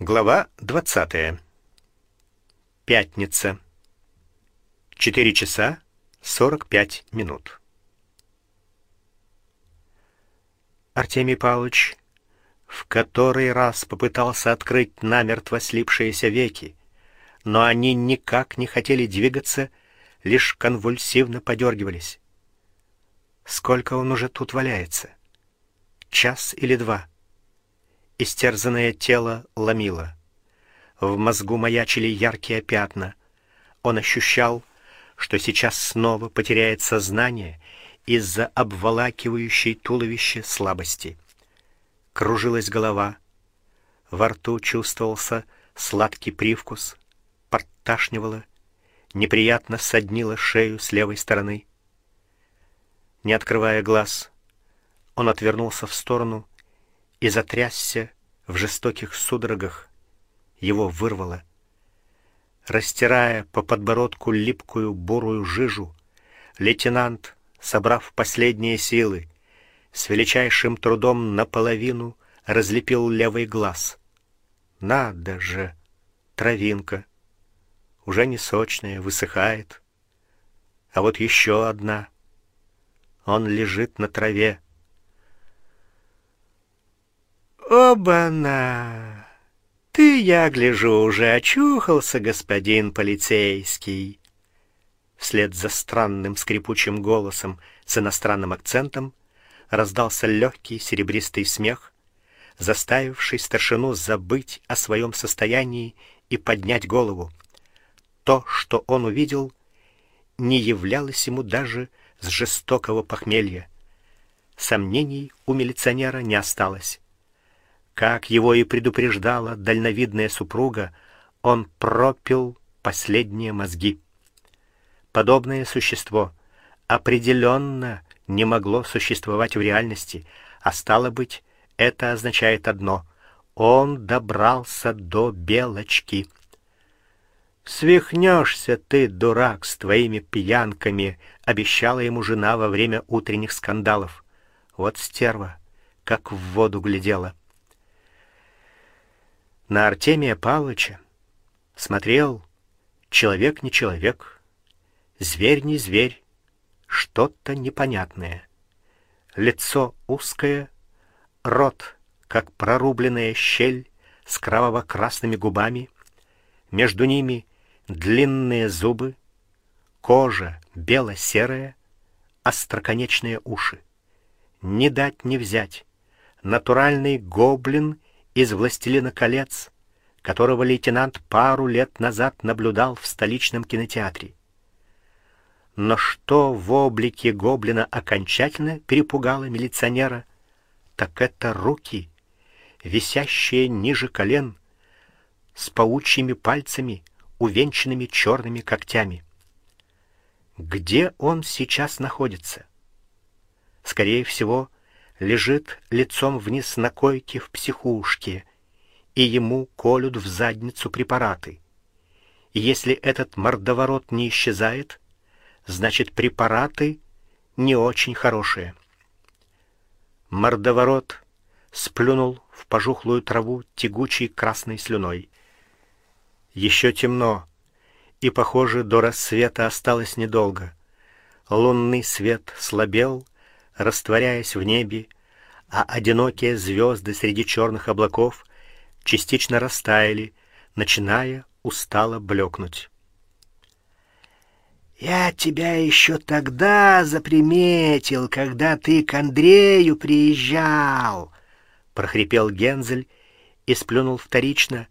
Глава 20. Пятница. 4 часа 45 минут. Артемий Павлович в который раз попытался открыть намертво слипшиеся веки, но они никак не хотели двигаться, лишь конвульсивно подергивались. Сколько он уже тут валяется? Час или два? Истерзанное тело ломило. В мозгу маячили яркие пятна. Он ощущал, что сейчас снова потеряет сознание из-за обволакивающей туловище слабости. Кружилась голова, во рту чувствовался сладкий привкус, подташнивало, неприятно соднило шею с левой стороны. Не открывая глаз, он отвернулся в сторону и затрясся в жестоких судорогах. Его вырвало. Растирая по подбородку липкую бурую жижу, лейтенант, собрав последние силы, с величайшим трудом наполовину разлепил левый глаз. Надо же, травинка, уже не сочная, высыхает. А вот еще одна. Он лежит на траве, Оба-на! Ты, я гляжу, уже очухался, господин полицейский. Вслед за странным скрипучим голосом с иностранным акцентом раздался легкий серебристый смех, заставивший старшину забыть о своем состоянии и поднять голову. То, что он увидел, не являлось ему даже с жестокого похмелья. Сомнений у милиционера не осталось. Как его и предупреждала дальновидная супруга, он пропил последние мозги. Подобное существо определенно не могло существовать в реальности, а стало быть, это означает одно: он добрался до белочки. Свихнешься ты, дурак, с твоими пьянками, обещала ему жена во время утренних скандалов. Вот стерва, как в воду глядела на Артемия Павловича смотрел человек не человек, зверь не зверь, что-то непонятное. Лицо узкое, рот как прорубленная щель с кроваво-красными губами, между ними длинные зубы, кожа бело-серая, остроконечные уши. Не дать не взять. Натуральный гоблин из Властелина колец, которого лейтенант пару лет назад наблюдал в столичном кинотеатре. Но что в облике гоблина окончательно перепугало милиционера, так это руки, висящие ниже колен, с паучьими пальцами, увенчанными черными когтями. Где он сейчас находится? Скорее всего, лежит лицом вниз на койке в психушке, и ему колют в задницу препараты. И если этот мордоворот не исчезает, значит, препараты не очень хорошие. Мордоворот сплюнул в пожухлую траву тягучей красной слюной. Еще темно, и, похоже, до рассвета осталось недолго. Лунный свет слабел, растворяясь в небе, а одинокие звезды среди черных облаков частично растаяли, начиная устало блекнуть. Я тебя еще тогда заприметил, когда ты к Андрею приезжал, прохрипел Гензель и сплюнул вторично,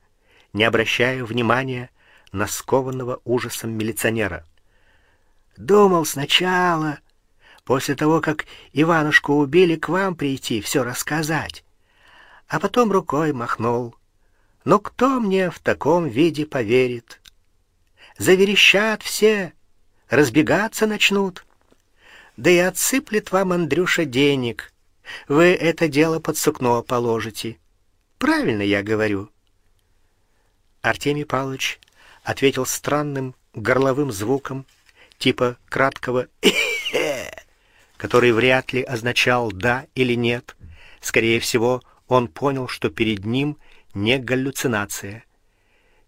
не обращая внимания на скованного ужасом милиционера. Думал сначала, после того, как Иванушку убили, к вам прийти, все рассказать. А потом рукой махнул. Но кто мне в таком виде поверит? Заверещат все, разбегаться начнут. Да и отсыплет вам Андрюша денег. Вы это дело под сукно положите. Правильно я говорю. Артемий Павлович ответил странным горловым звуком, типа краткого который вряд ли означал да или нет. Скорее всего, он понял, что перед ним не галлюцинация.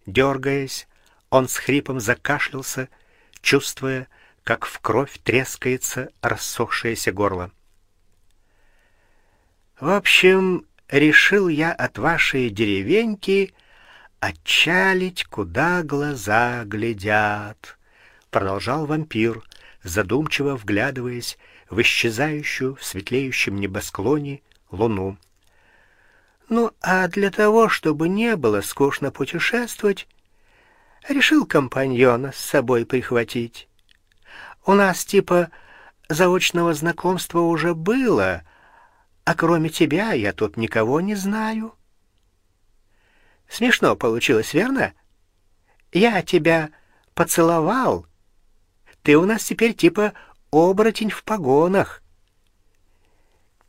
Дергаясь, он с хрипом закашлялся, чувствуя, как в кровь трескается рассохшееся горло. В общем, решил я от вашей деревеньки отчалить, куда глаза глядят, продолжал вампир, задумчиво вглядываясь в исчезающую в светлеющем небосклоне луну. Ну, а для того, чтобы не было скучно путешествовать, решил компаньона с собой прихватить. У нас типа заочного знакомства уже было, а кроме тебя я тут никого не знаю. Смешно получилось, верно? Я тебя поцеловал. Ты у нас теперь типа оборотень в погонах.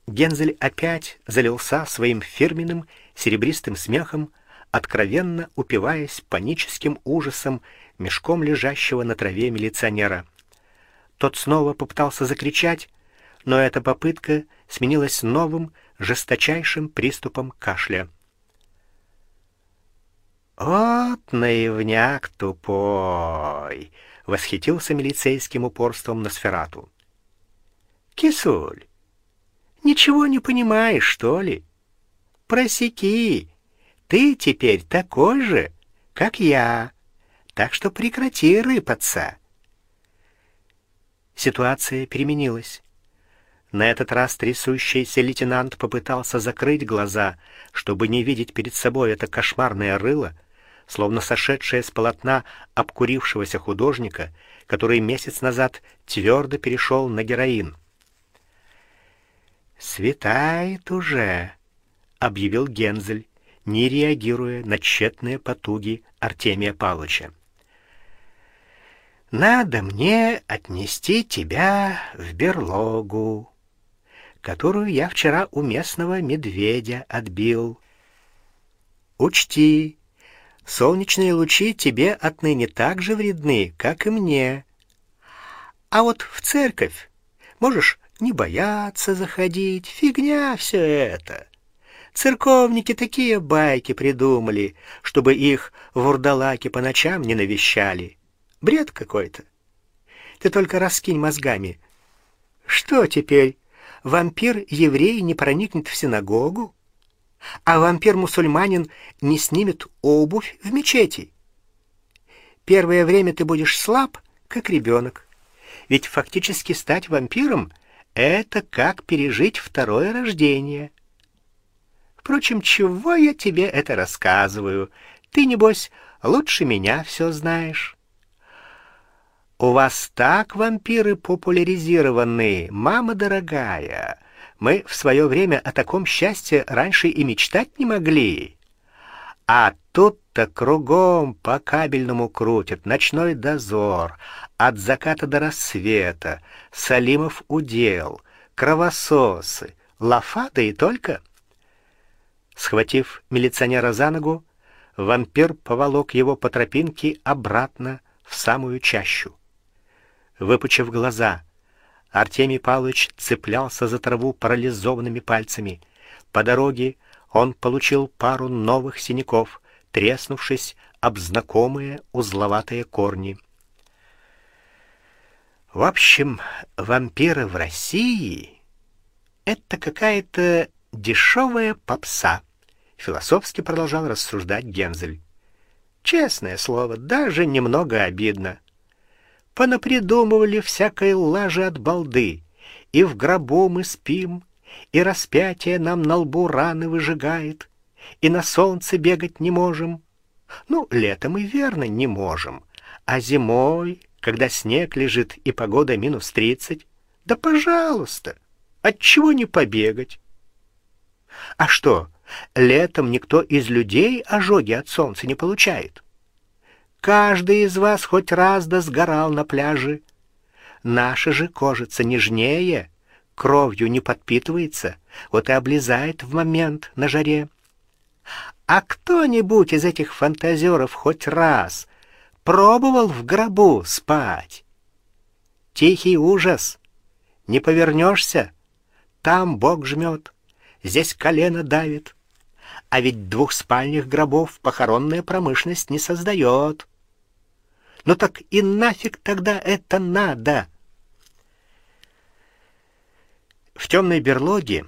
Гензель опять залился своим фирменным серебристым смехом, откровенно упиваясь паническим ужасом мешком лежащего на траве милиционера. Тот снова попытался закричать, но эта попытка сменилась новым, жесточайшим приступом кашля. Вот наивняк тупой, восхитился милицейским упорством Носферату. Кисуль, ничего не понимаешь, что ли? Просеки. Ты теперь такой же, как я. Так что прекрати рыпаться. Ситуация переменилась. На этот раз трясущийся лейтенант попытался закрыть глаза, чтобы не видеть перед собой это кошмарное рыло, словно сошедшее с полотна обкурившегося художника, который месяц назад твердо перешел на героин. Светает уже, объявил Гензель, не реагируя на тщетные потуги Артемия Павловича. Надо мне отнести тебя в берлогу, которую я вчера у местного медведя отбил. Учти, солнечные лучи тебе отныне так же вредны, как и мне. А вот в церковь можешь не бояться заходить, фигня все это. Церковники такие байки придумали, чтобы их вурдалаки по ночам не навещали. Бред какой-то. Ты только раскинь мозгами. Что теперь? Вампир-еврей не проникнет в синагогу, а вампир-мусульманин не снимет обувь в мечети. Первое время ты будешь слаб, как ребенок. Ведь фактически стать вампиром это как пережить второе рождение. Впрочем, чего я тебе это рассказываю? Ты небось лучше меня все знаешь. У вас так вампиры популяризированы, мама дорогая. Мы в свое время о таком счастье раньше и мечтать не могли. А тут-то кругом по кабельному крутят ночной дозор, от заката до рассвета, Салимов удел, кровососы, лафа и только. Схватив милиционера за ногу, вампир поволок его по тропинке обратно в самую чащу. Выпучив глаза, Артемий Павлович цеплялся за траву парализованными пальцами. По дороге он получил пару новых синяков, треснувшись об знакомые узловатые корни. В общем, вампиры в России это какая-то дешевая попса, философски продолжал рассуждать Гензель. Честное слово, даже немного обидно. Понапридумывали всякой лажи от балды, и в гробу мы спим, и распятие нам на лбу раны выжигает, и на солнце бегать не можем. Ну, летом и верно не можем, а зимой когда снег лежит и погода минус тридцать, да пожалуйста, от чего не побегать? А что, летом никто из людей ожоги от солнца не получает? Каждый из вас хоть раз да сгорал на пляже. Наша же кожица нежнее, кровью не подпитывается, вот и облезает в момент на жаре. А кто-нибудь из этих фантазеров хоть раз Пробовал в гробу спать. Тихий ужас. Не повернешься, там Бог жмет, здесь колено давит. А ведь двухспальных гробов похоронная промышленность не создает. Ну так и нафиг тогда это надо? В темной берлоге,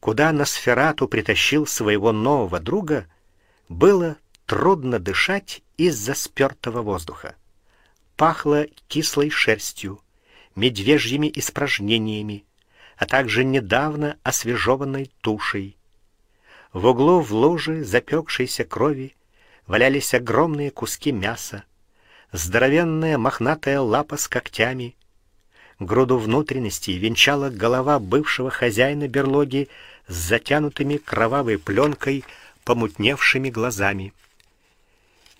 куда Носферату притащил своего нового друга, было трудно дышать из-за спёртого воздуха. Пахло кислой шерстью, медвежьими испражнениями, а также недавно освежеванной тушей. В углу в луже запекшейся крови валялись огромные куски мяса, здоровенная мохнатая лапа с когтями. Груду внутренностей венчала голова бывшего хозяина берлоги с затянутыми кровавой пленкой помутневшими глазами.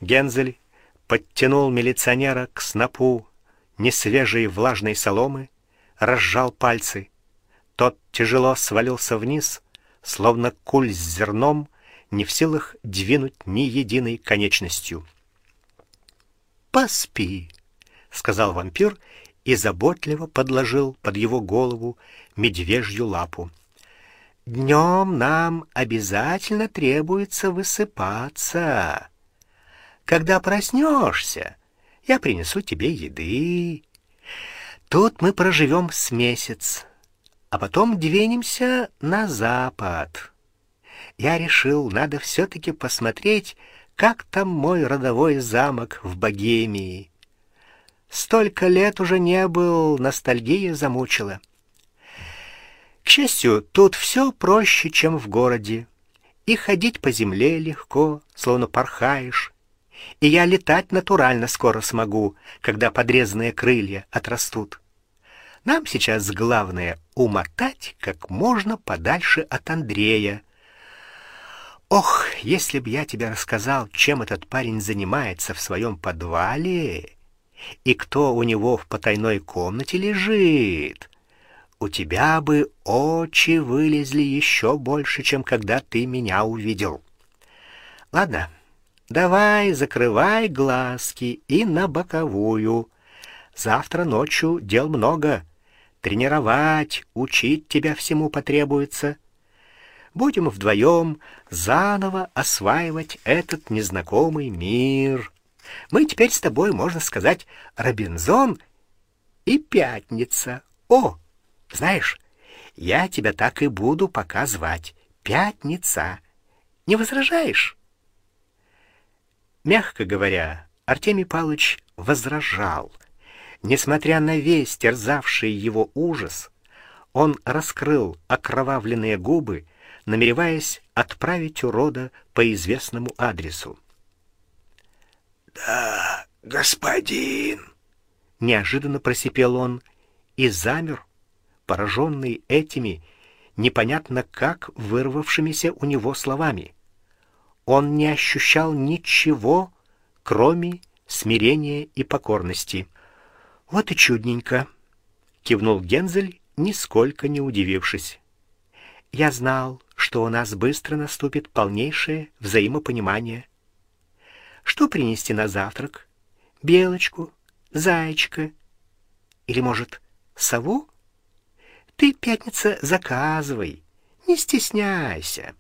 Гензель подтянул милиционера к снопу несвежей влажной соломы, разжал пальцы. Тот тяжело свалился вниз, словно куль с зерном, не в силах двинуть ни единой конечностью. "Поспи", сказал вампир и заботливо подложил под его голову медвежью лапу. Днем нам обязательно требуется высыпаться. Когда проснешься, я принесу тебе еды. Тут мы проживем с месяц а потом двинемся на запад. Я решил, надо все таки посмотреть, как там мой родовой замок в Богемии. Столько лет уже не был, ностальгия замучила. К счастью, тут все проще, чем в городе. И ходить по земле легко, словно порхаешь. И я летать натурально скоро смогу, когда подрезанные крылья отрастут. Нам сейчас главное умотать как можно подальше от Андрея. Ох, если б я тебе рассказал, чем этот парень занимается в своем подвале и кто у него в потайной комнате лежит. У тебя бы очи вылезли еще больше, чем когда ты меня увидел. Ладно, давай, закрывай глазки и на боковую. Завтра ночью дел много тренировать, учить тебя всему потребуется. Будем вдвоем заново осваивать этот незнакомый мир. Мы теперь с тобой, можно сказать, Робинзон и Пятница. О, знаешь, я тебя так и буду пока звать. Пятница. Не возражаешь? Мягко говоря, Артемий Павлович возражал. Несмотря на весь терзавший его ужас, он раскрыл окровавленные губы, намереваясь отправить урода по известному адресу. "Да, господин", неожиданно просипел он и замер, пораженный этими непонятно как вырвавшимися у него словами. Он не ощущал ничего, кроме смирения и покорности. Вот и чудненько, кивнул Гензель, нисколько не удивившись. Я знал, что у нас быстро наступит полнейшее взаимопонимание. Что принести на завтрак? Белочку, зайчика или, может, сову? Ты пятница заказывай, не стесняйся.